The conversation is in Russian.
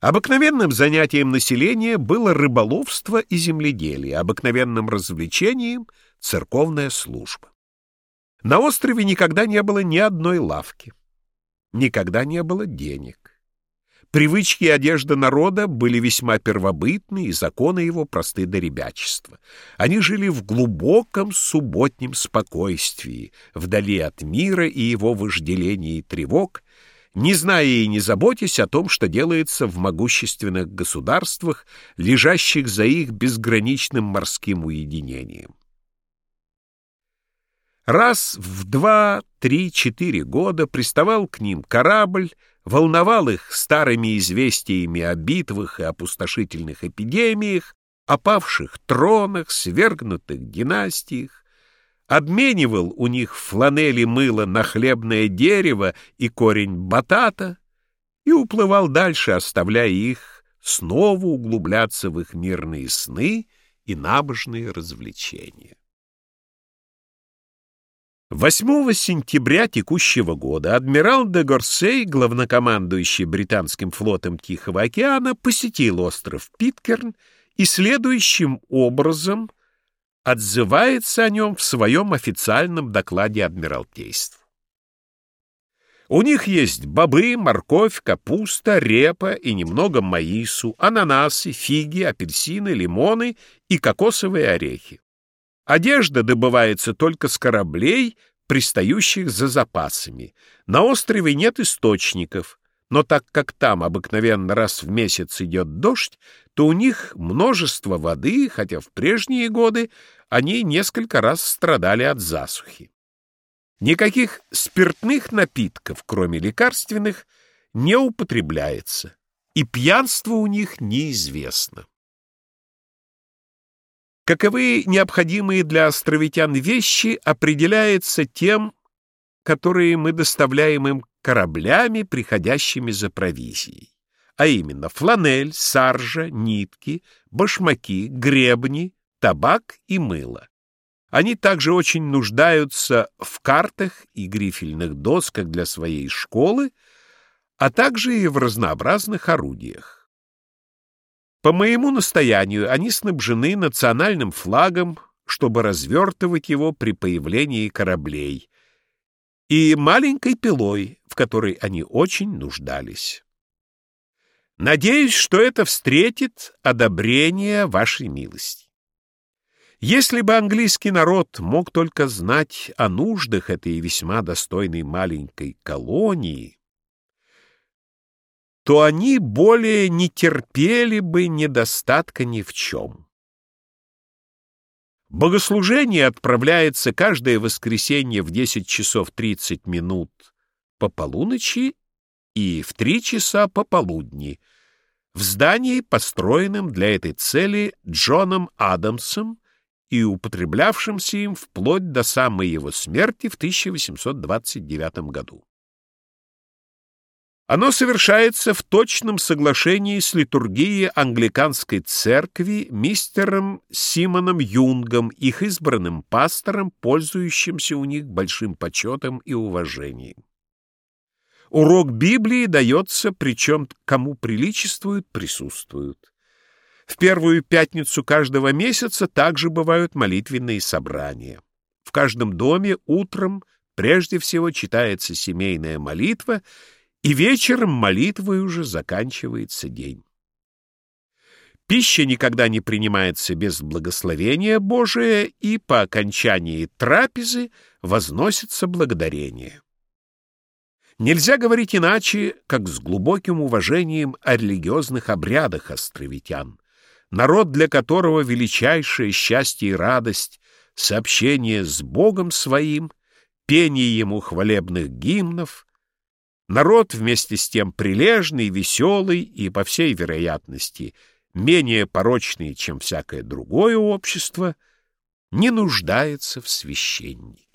Обыкновенным занятием населения было рыболовство и земледелие, обыкновенным развлечением — церковная служба. На острове никогда не было ни одной лавки, никогда не было денег. Привычки и одежда народа были весьма первобытны, и законы его просты до ребячества. Они жили в глубоком субботнем спокойствии, вдали от мира и его вожделений и тревог, не зная и не заботясь о том, что делается в могущественных государствах, лежащих за их безграничным морским уединением. Раз в два, три, четыре года приставал к ним корабль, волновал их старыми известиями о битвах и опустошительных эпидемиях, о павших тронах, свергнутых династиях, обменивал у них фланели мыло на хлебное дерево и корень батата и уплывал дальше, оставляя их снова углубляться в их мирные сны и набожные развлечения. 8 сентября текущего года адмирал де Горсей, главнокомандующий британским флотом Тихого океана, посетил остров Питкерн и следующим образом отзывается о нем в своем официальном докладе Адмиралтейства. У них есть бобы, морковь, капуста, репа и немного маису, ананасы, фиги, апельсины, лимоны и кокосовые орехи. Одежда добывается только с кораблей, пристающих за запасами. На острове нет источников, но так как там обыкновенно раз в месяц идет дождь, то у них множество воды, хотя в прежние годы они несколько раз страдали от засухи. Никаких спиртных напитков, кроме лекарственных, не употребляется, и пьянство у них неизвестно. Каковы необходимые для островитян вещи определяется тем, которые мы доставляем им кораблями, приходящими за провизией, а именно фланель, саржа, нитки, башмаки, гребни, табак и мыло. Они также очень нуждаются в картах и грифельных досках для своей школы, а также и в разнообразных орудиях. По моему настоянию они снабжены национальным флагом, чтобы развертывать его при появлении кораблей, и маленькой пилой, в которой они очень нуждались. Надеюсь, что это встретит одобрение вашей милости. Если бы английский народ мог только знать о нуждах этой весьма достойной маленькой колонии, то они более не терпели бы недостатка ни в чем. Богослужение отправляется каждое воскресенье в 10 часов 30 минут по полуночи и в 3 часа по полудни в здании, построенном для этой цели Джоном Адамсом и употреблявшимся им вплоть до самой его смерти в 1829 году. Оно совершается в точном соглашении с литургией англиканской церкви мистером Симоном Юнгом, их избранным пастором, пользующимся у них большим почетом и уважением. Урок Библии дается, причем кому приличествует, присутствуют. В первую пятницу каждого месяца также бывают молитвенные собрания. В каждом доме утром прежде всего читается семейная молитва — и вечером молитвой уже заканчивается день. Пища никогда не принимается без благословения Божия, и по окончании трапезы возносится благодарение. Нельзя говорить иначе, как с глубоким уважением о религиозных обрядах островитян, народ, для которого величайшее счастье и радость — сообщение с Богом своим, пение ему хвалебных гимнов — Народ вместе с тем прилежный, веселый и, по всей вероятности, менее порочный, чем всякое другое общество, не нуждается в священнике.